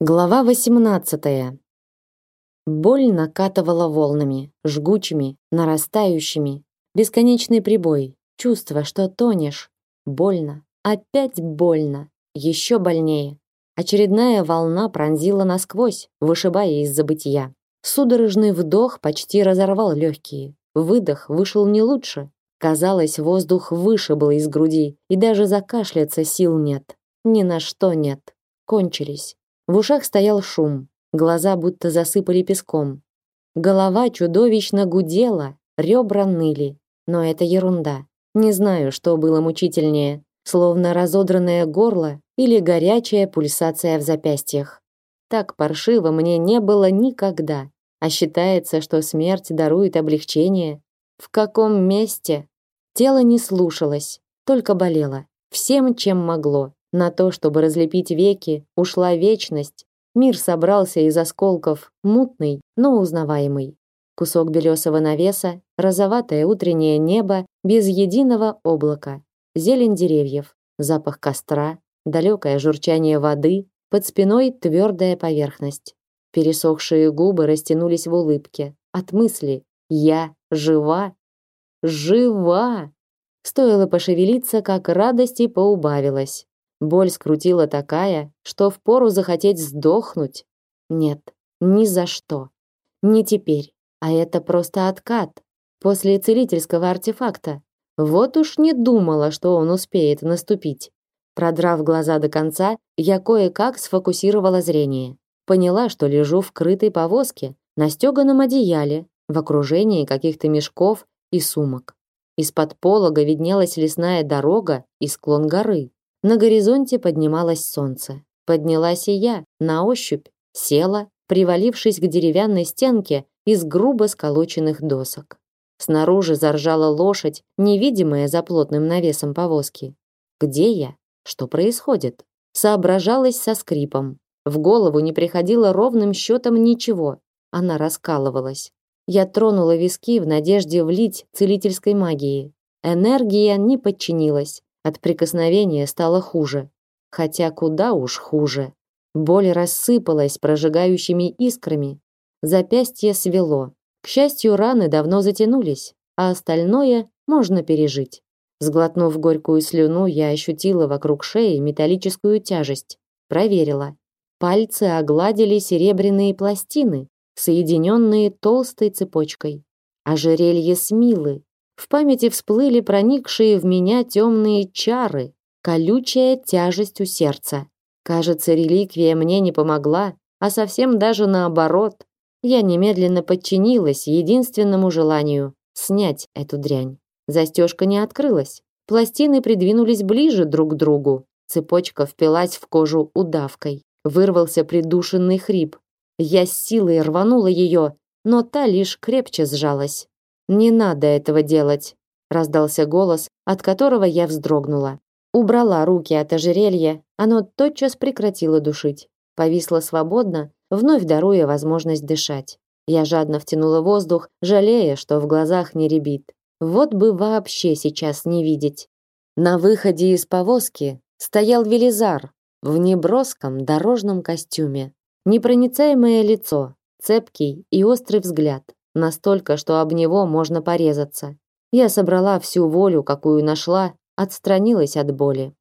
Глава 18. Боль накатывала волнами, жгучими, нарастающими. Бесконечный прибой, чувство, что тонешь. Больно, опять больно, еще больнее. Очередная волна пронзила насквозь, вышибая из забытия. Судорожный вдох почти разорвал легкие. Выдох вышел не лучше. Казалось, воздух вышибл из груди, и даже закашляться сил нет. Ни на что нет. Кончились. В ушах стоял шум, глаза будто засыпали песком. Голова чудовищно гудела, ребра ныли. Но это ерунда. Не знаю, что было мучительнее, словно разодранное горло или горячая пульсация в запястьях. Так паршиво мне не было никогда. А считается, что смерть дарует облегчение. В каком месте? Тело не слушалось, только болело. Всем, чем могло. На то, чтобы разлепить веки, ушла вечность. Мир собрался из осколков, мутный, но узнаваемый. Кусок белесого навеса, розоватое утреннее небо без единого облака, зелень деревьев, запах костра, далекое журчание воды, под спиной твердая поверхность. Пересохшие губы растянулись в улыбке от мысли «Я жива! Жива!» Стоило пошевелиться, как радости поубавилось. Боль скрутила такая, что впору захотеть сдохнуть. Нет, ни за что. Не теперь. А это просто откат. После целительского артефакта. Вот уж не думала, что он успеет наступить. Продрав глаза до конца, я кое-как сфокусировала зрение. Поняла, что лежу в крытой повозке, на стеганом одеяле, в окружении каких-то мешков и сумок. Из-под полога виднелась лесная дорога и склон горы. На горизонте поднималось солнце. Поднялась и я, на ощупь, села, привалившись к деревянной стенке из грубо сколоченных досок. Снаружи заржала лошадь, невидимая за плотным навесом повозки. Где я? Что происходит? Соображалась со скрипом. В голову не приходило ровным счетом ничего. Она раскалывалась. Я тронула виски в надежде влить целительской магии. Энергия не подчинилась. От прикосновения стало хуже. Хотя куда уж хуже. Боль рассыпалась прожигающими искрами. Запястье свело. К счастью, раны давно затянулись, а остальное можно пережить. Сглотнув горькую слюну, я ощутила вокруг шеи металлическую тяжесть. Проверила. Пальцы огладили серебряные пластины, соединенные толстой цепочкой. Ожерелье смилы, в памяти всплыли проникшие в меня темные чары, колючая тяжесть у сердца. Кажется, реликвия мне не помогла, а совсем даже наоборот. Я немедленно подчинилась единственному желанию снять эту дрянь. Застежка не открылась. Пластины придвинулись ближе друг к другу. Цепочка впилась в кожу удавкой. Вырвался придушенный хрип. Я с силой рванула ее, но та лишь крепче сжалась. Не надо этого делать, раздался голос, от которого я вздрогнула. Убрала руки от ожерелья, оно тотчас прекратило душить. Повисло свободно, вновь даруя возможность дышать. Я жадно втянула воздух, жалея, что в глазах не рябит. Вот бы вообще сейчас не видеть. На выходе из повозки стоял Велизар в неброском дорожном костюме. Непроницаемое лицо, цепкий и острый взгляд настолько, что об него можно порезаться. Я собрала всю волю, какую нашла, отстранилась от боли.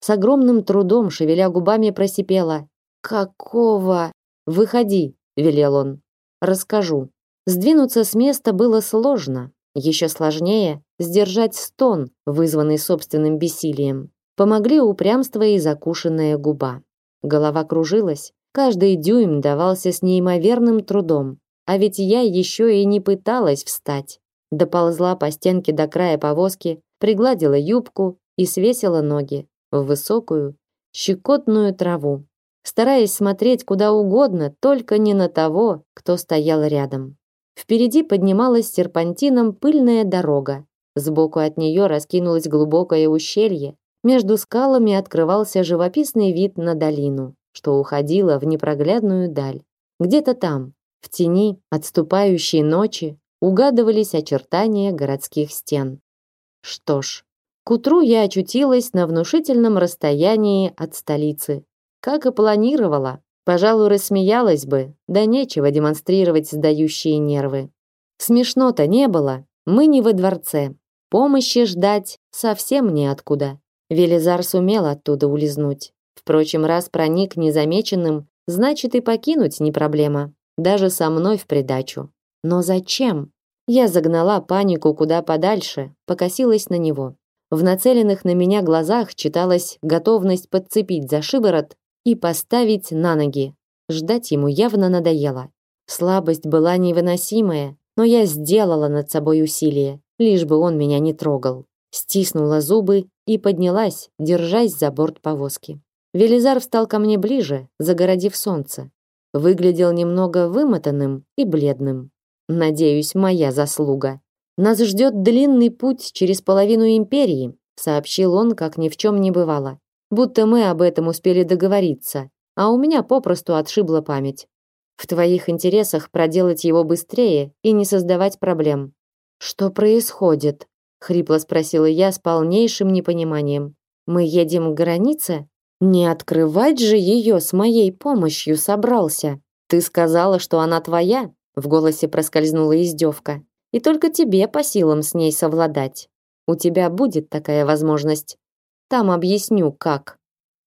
С огромным трудом, шевеля губами, просипела: "Какого? Выходи", велел он. "Расскажу". Сдвинуться с места было сложно, еще сложнее сдержать стон, вызванный собственным бессилием. Помогли упрямство и закушенная губа. Голова кружилась, каждый дюйм давался с неимоверным трудом. А ведь я еще и не пыталась встать. Доползла по стенке до края повозки, пригладила юбку и свесила ноги в высокую, щекотную траву, стараясь смотреть куда угодно, только не на того, кто стоял рядом. Впереди поднималась серпантином пыльная дорога. Сбоку от нее раскинулось глубокое ущелье. Между скалами открывался живописный вид на долину, что уходила в непроглядную даль. Где-то там, в тени отступающей ночи угадывались очертания городских стен. Что ж, к утру я очутилась на внушительном расстоянии от столицы, как и планировала. Пожалуй, рассмеялась бы, да нечего демонстрировать сдающие нервы. Смешно-то не было. Мы не во дворце. Помощи ждать совсем неоткуда. Велизар сумел оттуда улизнуть. Впрочем, раз проник незамеченным, значит и покинуть не проблема. Даже со мной в придачу. Но зачем? Я загнала панику куда подальше, покосилась на него. В нацеленных на меня глазах читалась готовность подцепить за шиворот и поставить на ноги. Ждать ему явно надоело. Слабость была невыносимая, но я сделала над собой усилие, лишь бы он меня не трогал. Стиснула зубы и поднялась, держась за борт повозки. Велизар встал ко мне ближе, загородив солнце. Выглядел немного вымотанным и бледным. Надеюсь, моя заслуга. Нас ждет длинный путь через половину империи, сообщил он, как ни в чем не бывало. Будто мы об этом успели договориться, а у меня попросту отшибла память. В твоих интересах проделать его быстрее и не создавать проблем. Что происходит? хрипло спросила я с полнейшим непониманием. Мы едем к границе? Не открывать же ее с моей помощью собрался. Ты сказала, что она твоя, в голосе проскользнула издевка. И только тебе по силам с ней совладать. У тебя будет такая возможность. Там объясню, как.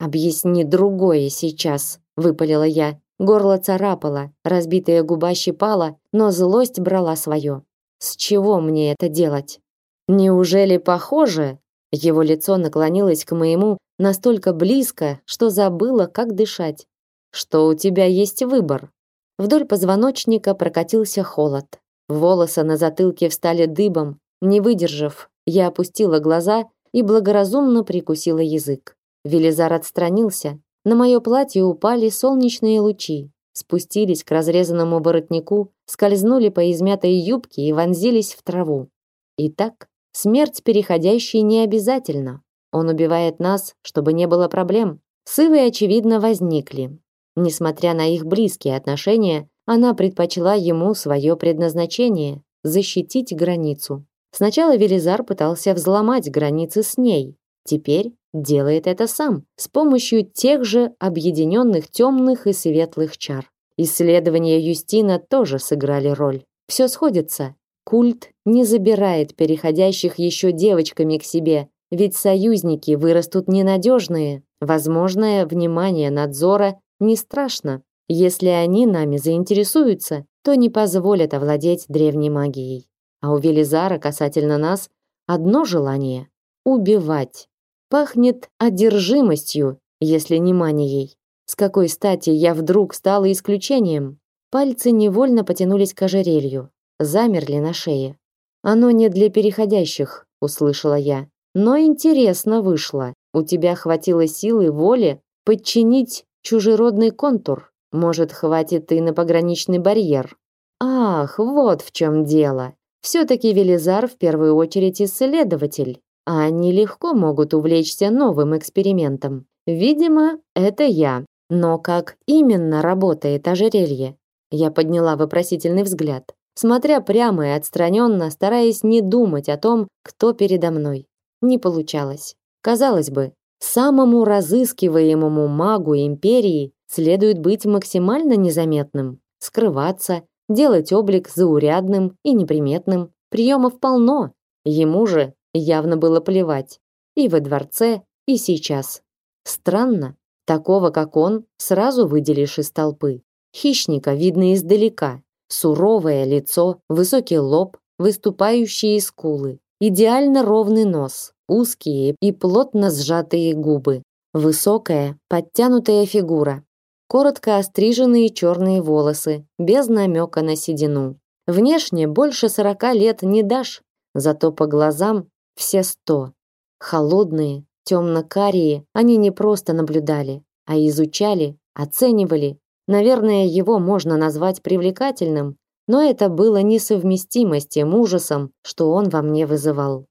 Объясни другое сейчас, выпалила я. Горло царапало, разбитая губа щипала, но злость брала свое. С чего мне это делать? Неужели похоже? Его лицо наклонилось к моему настолько близко, что забыла, как дышать. Что у тебя есть выбор. Вдоль позвоночника прокатился холод. Волосы на затылке встали дыбом. Не выдержав, я опустила глаза и благоразумно прикусила язык. Велизар отстранился. На мое платье упали солнечные лучи, спустились к разрезанному воротнику, скользнули по измятой юбке и вонзились в траву. Итак, смерть переходящей не обязательно. Он убивает нас, чтобы не было проблем. Сывы, очевидно, возникли. Несмотря на их близкие отношения, она предпочла ему свое предназначение защитить границу. Сначала Велизар пытался взломать границы с ней. Теперь делает это сам, с помощью тех же объединенных темных и светлых чар. Исследования Юстина тоже сыграли роль. Все сходится. Культ не забирает переходящих еще девочками к себе, ведь союзники вырастут ненадежные. Возможное внимание надзора не страшно. Если они нами заинтересуются, то не позволят овладеть древней магией. А у Велизара касательно нас одно желание убивать. Пахнет одержимостью, если не манией. С какой стати я вдруг стала исключением? Пальцы невольно потянулись к ожерелью, замерли на шее. Оно не для переходящих, услышала я. Но интересно вышло. У тебя хватило силы воли подчинить чужеродный контур. Может, хватит и на пограничный барьер. Ах, вот в чем дело. Все-таки Велизар в первую очередь исследователь, а они легко могут увлечься новым экспериментом. Видимо, это я. Но как именно работает ожерелье? Я подняла вопросительный взгляд, смотря прямо и отстраненно, стараясь не думать о том, кто передо мной. Не получалось. Казалось бы, самому разыскиваемому магу империи следует быть максимально незаметным, скрываться, делать облик заурядным и неприметным. Приемов полно. Ему же явно было плевать. И во дворце, и сейчас. Странно, такого, как он, сразу выделишь из толпы. Хищника видно издалека. Суровое лицо, высокий лоб, выступающие скулы, идеально ровный нос, узкие и плотно сжатые губы, высокая, подтянутая фигура, коротко остриженные черные волосы, без намека на седину. Внешне больше сорока лет не дашь, зато по глазам все сто. Холодные, темно-карие, они не просто наблюдали, а изучали, оценивали. Наверное, его можно назвать привлекательным, но это было несовместимо с тем ужасом, что он во мне вызывал.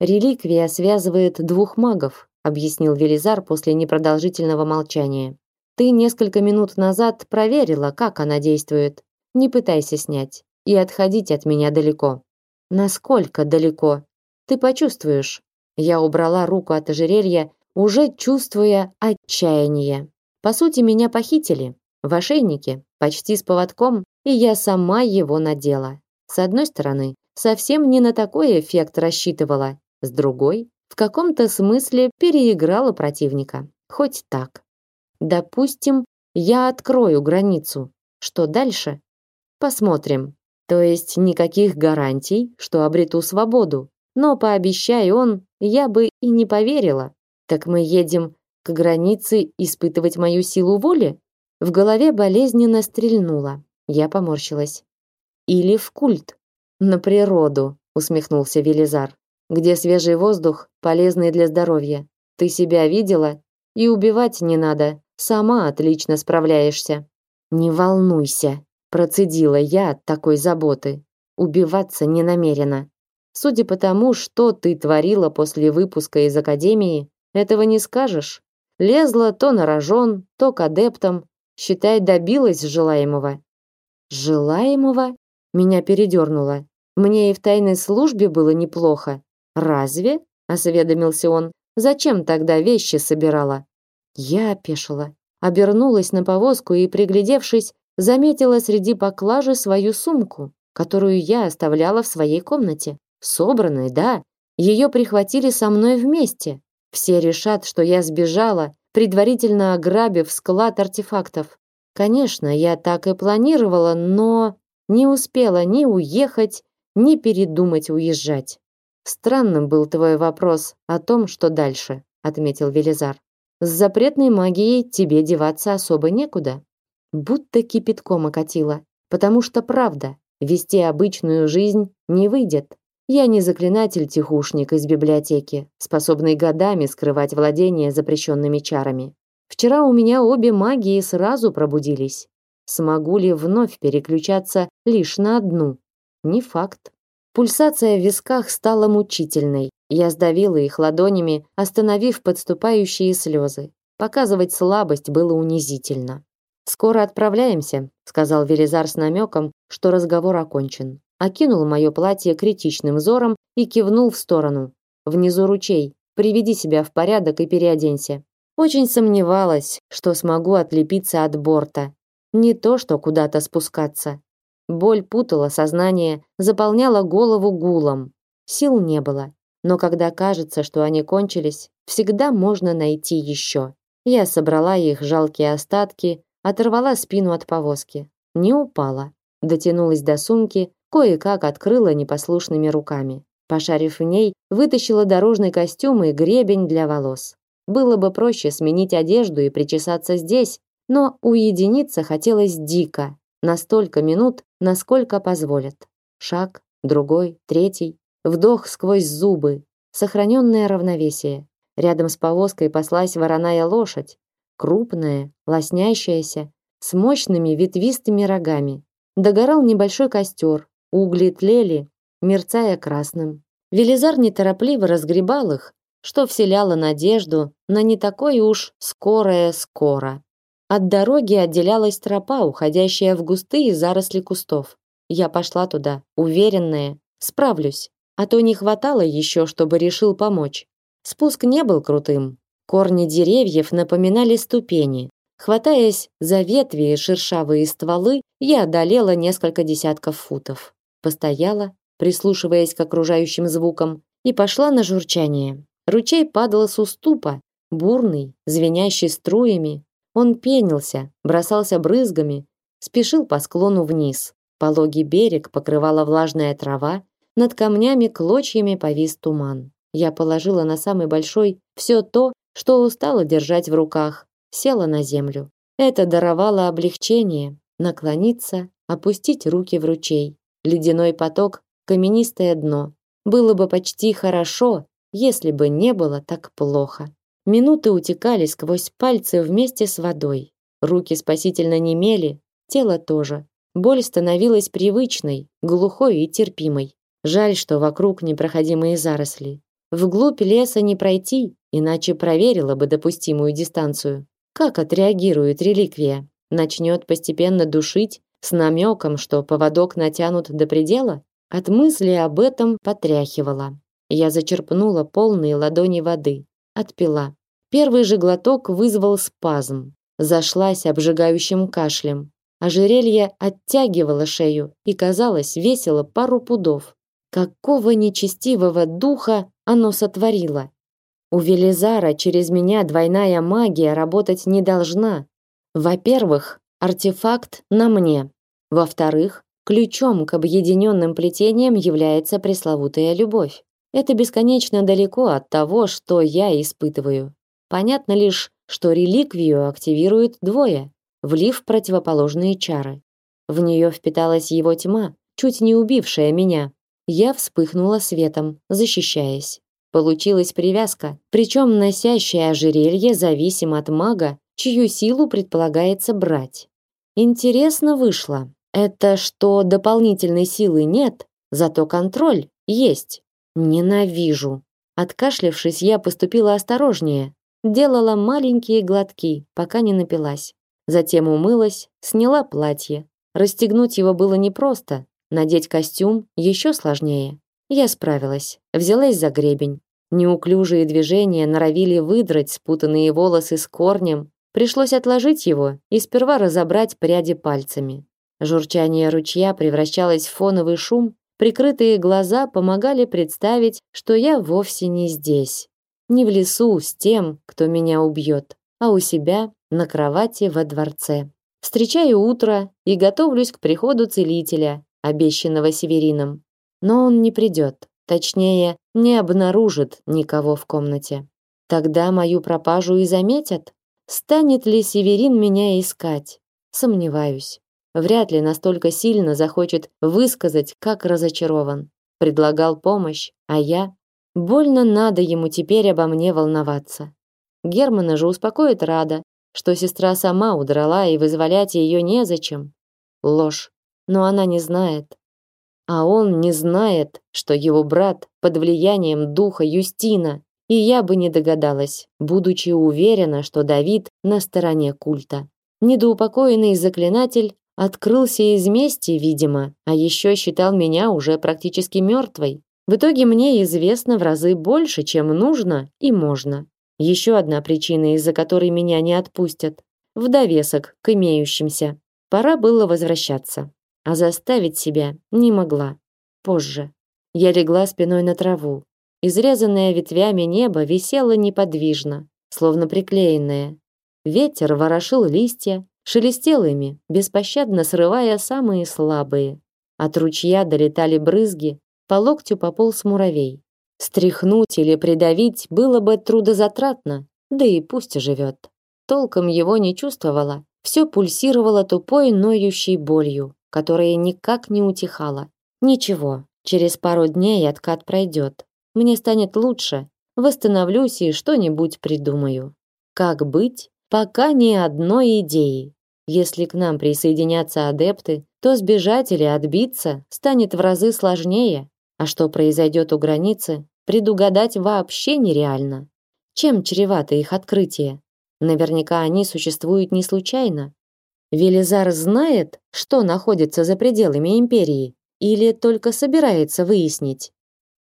Реликвия связывает двух магов, объяснил Велизар после непродолжительного молчания. Ты несколько минут назад проверила, как она действует. Не пытайся снять и отходить от меня далеко. Насколько далеко? Ты почувствуешь. Я убрала руку от ожерелья, уже чувствуя отчаяние. По сути, меня похитили. в ошейнике, почти с поводком, и я сама его надела. С одной стороны, совсем не на такой эффект рассчитывала, с другой, в каком-то смысле переиграла противника. Хоть так. Допустим, я открою границу. Что дальше? Посмотрим. То есть никаких гарантий, что обрету свободу. Но пообещай он, я бы и не поверила. Так мы едем к границе испытывать мою силу воли? В голове болезненно стрельнуло. Я поморщилась. Или в культ. На природу, усмехнулся Велизар. Где свежий воздух, полезный для здоровья. Ты себя видела? И убивать не надо. Сама отлично справляешься. Не волнуйся, процедила я от такой заботы. Убиваться не намерена. Судя по тому, что ты творила после выпуска из академии, этого не скажешь. Лезла то на рожон, то к адептам, считай, добилась желаемого. Желаемого? Меня передернуло. Мне и в тайной службе было неплохо. Разве? осведомился он. Зачем тогда вещи собирала? Я опешила, обернулась на повозку и, приглядевшись, заметила среди поклажи свою сумку, которую я оставляла в своей комнате. Собранной, да. Ее прихватили со мной вместе. Все решат, что я сбежала, предварительно ограбив склад артефактов. Конечно, я так и планировала, но не успела ни уехать, ни передумать уезжать. Странным был твой вопрос о том, что дальше, отметил Велизар. С запретной магией тебе деваться особо некуда. Будто кипятком окатило, потому что правда, вести обычную жизнь не выйдет. Я не заклинатель-тихушник из библиотеки, способный годами скрывать владение запрещенными чарами. Вчера у меня обе магии сразу пробудились. Смогу ли вновь переключаться лишь на одну? Не факт. Пульсация в висках стала мучительной. Я сдавила их ладонями, остановив подступающие слезы. Показывать слабость было унизительно. «Скоро отправляемся», — сказал Велизар с намеком, что разговор окончен окинул мое платье критичным взором и кивнул в сторону. Внизу ручей. Приведи себя в порядок и переоденься. Очень сомневалась, что смогу отлепиться от борта. Не то, что куда-то спускаться. Боль путала сознание, заполняла голову гулом. Сил не было. Но когда кажется, что они кончились, всегда можно найти еще. Я собрала их жалкие остатки, оторвала спину от повозки. Не упала. Дотянулась до сумки, кое-как открыла непослушными руками. Пошарив в ней, вытащила дорожный костюм и гребень для волос. Было бы проще сменить одежду и причесаться здесь, но уединиться хотелось дико, на столько минут, насколько позволят. Шаг, другой, третий, вдох сквозь зубы, сохраненное равновесие. Рядом с повозкой паслась вороная лошадь, крупная, лоснящаяся, с мощными ветвистыми рогами. Догорал небольшой костер, Угли тлели, мерцая красным. Велизар неторопливо разгребал их, что вселяло надежду на не такое уж скорое скоро. От дороги отделялась тропа, уходящая в густые заросли кустов. Я пошла туда, уверенная, справлюсь, а то не хватало еще, чтобы решил помочь. Спуск не был крутым. Корни деревьев напоминали ступени. Хватаясь за ветви и шершавые стволы, я одолела несколько десятков футов постояла, прислушиваясь к окружающим звукам, и пошла на журчание. Ручей падал с уступа, бурный, звенящий струями. Он пенился, бросался брызгами, спешил по склону вниз. Пологий берег покрывала влажная трава, над камнями клочьями повис туман. Я положила на самый большой все то, что устала держать в руках, села на землю. Это даровало облегчение, наклониться, опустить руки в ручей. Ледяной поток, каменистое дно. Было бы почти хорошо, если бы не было так плохо. Минуты утекали сквозь пальцы вместе с водой. Руки спасительно немели, тело тоже. Боль становилась привычной, глухой и терпимой. Жаль, что вокруг непроходимые заросли. Вглубь леса не пройти, иначе проверила бы допустимую дистанцию. Как отреагирует реликвия? Начнет постепенно душить с намеком, что поводок натянут до предела, от мысли об этом потряхивала. Я зачерпнула полные ладони воды, отпила. Первый же глоток вызвал спазм. зашлась обжигающим кашлем. Ожерелье оттягивало шею и казалось весило пару пудов. Какого нечестивого духа оно сотворило? У Велизара через меня двойная магия работать не должна. Во-первых, артефакт на мне. Во-вторых, ключом к объединенным плетениям является пресловутая любовь. Это бесконечно далеко от того, что я испытываю. Понятно лишь, что реликвию активируют двое, влив противоположные чары. В нее впиталась его тьма, чуть не убившая меня. Я вспыхнула светом, защищаясь. Получилась привязка, причем носящее ожерелье зависим от мага, чью силу предполагается брать. Интересно вышло. Это что дополнительной силы нет, зато контроль есть. Ненавижу. Откашлявшись, я поступила осторожнее, делала маленькие глотки, пока не напилась. Затем умылась, сняла платье. Расстегнуть его было непросто, надеть костюм еще сложнее. Я справилась, взялась за гребень. Неуклюжие движения норовили выдрать спутанные волосы с корнем. Пришлось отложить его и сперва разобрать пряди пальцами. Журчание ручья превращалось в фоновый шум, прикрытые глаза помогали представить, что я вовсе не здесь. Не в лесу с тем, кто меня убьет, а у себя на кровати во дворце. Встречаю утро и готовлюсь к приходу целителя, обещанного Северином. Но он не придет, точнее, не обнаружит никого в комнате. Тогда мою пропажу и заметят. Станет ли Северин меня искать? Сомневаюсь. Вряд ли настолько сильно захочет высказать, как разочарован. Предлагал помощь, а я... Больно надо ему теперь обо мне волноваться. Германа же успокоит Рада, что сестра сама удрала и вызволять ее незачем. Ложь но она не знает. А он не знает, что его брат под влиянием духа Юстина, и я бы не догадалась, будучи уверена, что Давид на стороне культа. Недоупокоенный заклинатель открылся из мести, видимо, а еще считал меня уже практически мертвой. В итоге мне известно в разы больше, чем нужно и можно. Еще одна причина, из-за которой меня не отпустят. В довесок к имеющимся. Пора было возвращаться а заставить себя не могла. Позже. Я легла спиной на траву. Изрезанное ветвями небо висело неподвижно, словно приклеенное. Ветер ворошил листья, шелестел ими, беспощадно срывая самые слабые. От ручья долетали брызги, по локтю пополз муравей. Стряхнуть или придавить было бы трудозатратно, да и пусть живет. Толком его не чувствовала, все пульсировало тупой ноющей болью которая никак не утихала. Ничего, через пару дней откат пройдет. Мне станет лучше, восстановлюсь и что-нибудь придумаю. Как быть? Пока ни одной идеи. Если к нам присоединятся адепты, то сбежать или отбиться станет в разы сложнее, а что произойдет у границы, предугадать вообще нереально. Чем чревато их открытие? Наверняка они существуют не случайно. Велизар знает, что находится за пределами империи, или только собирается выяснить.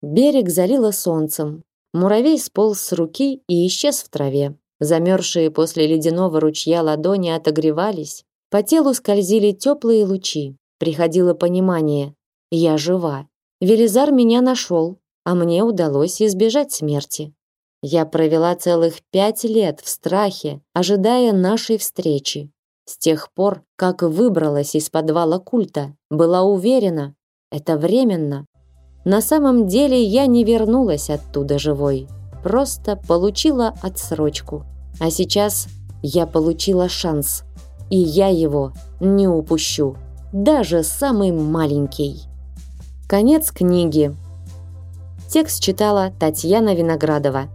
Берег залило солнцем. Муравей сполз с руки и исчез в траве. Замерзшие после ледяного ручья ладони отогревались. По телу скользили теплые лучи. Приходило понимание. Я жива. Велизар меня нашел, а мне удалось избежать смерти. Я провела целых пять лет в страхе, ожидая нашей встречи. С тех пор, как выбралась из подвала культа, была уверена, это временно. На самом деле я не вернулась оттуда живой, просто получила отсрочку. А сейчас я получила шанс, и я его не упущу, даже самый маленький. Конец книги. Текст читала Татьяна Виноградова.